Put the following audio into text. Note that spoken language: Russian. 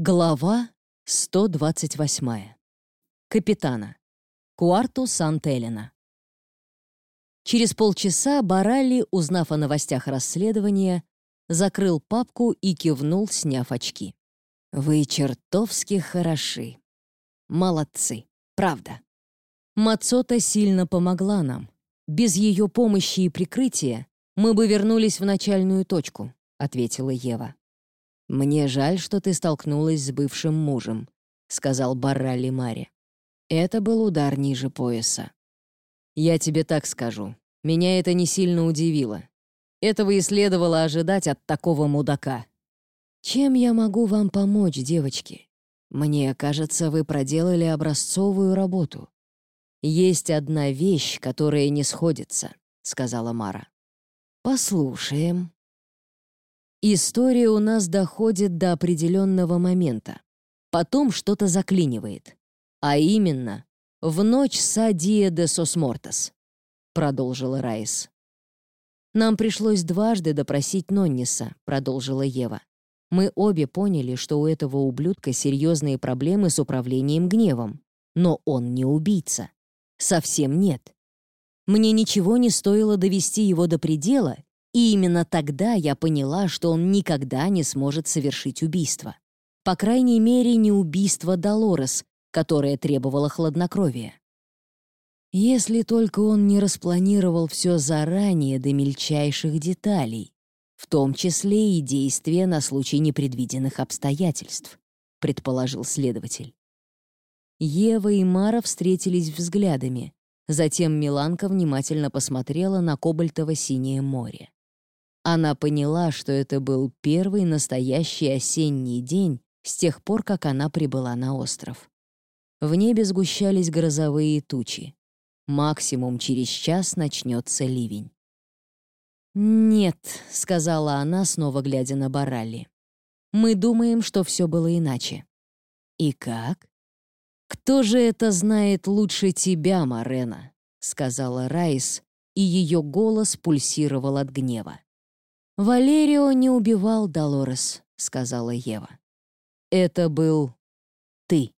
Глава 128. Капитана. Куарту Сан-Телена. Через полчаса Баралли, узнав о новостях расследования, закрыл папку и кивнул, сняв очки. «Вы чертовски хороши. Молодцы. Правда. Мацота сильно помогла нам. Без ее помощи и прикрытия мы бы вернулись в начальную точку», — ответила Ева. «Мне жаль, что ты столкнулась с бывшим мужем», — сказал Баррали Мари. Это был удар ниже пояса. «Я тебе так скажу. Меня это не сильно удивило. Этого и следовало ожидать от такого мудака. Чем я могу вам помочь, девочки? Мне кажется, вы проделали образцовую работу. Есть одна вещь, которая не сходится», — сказала Мара. «Послушаем», История у нас доходит до определенного момента. Потом что-то заклинивает. А именно, в ночь Садия де Сосмортас, продолжила Райс. Нам пришлось дважды допросить Нонниса, продолжила Ева. Мы обе поняли, что у этого ублюдка серьезные проблемы с управлением гневом. Но он не убийца. Совсем нет. Мне ничего не стоило довести его до предела и именно тогда я поняла, что он никогда не сможет совершить убийство. По крайней мере, не убийство Долорес, которое требовало хладнокровия. Если только он не распланировал все заранее до мельчайших деталей, в том числе и действия на случай непредвиденных обстоятельств, предположил следователь. Ева и Мара встретились взглядами. Затем Миланка внимательно посмотрела на кобальтово-синее море. Она поняла, что это был первый настоящий осенний день с тех пор, как она прибыла на остров. В небе сгущались грозовые тучи. Максимум через час начнется ливень. «Нет», — сказала она, снова глядя на Баралли. «Мы думаем, что все было иначе». «И как?» «Кто же это знает лучше тебя, Марена?» — сказала Райс, и ее голос пульсировал от гнева. «Валерио не убивал Долорес», — сказала Ева. «Это был ты».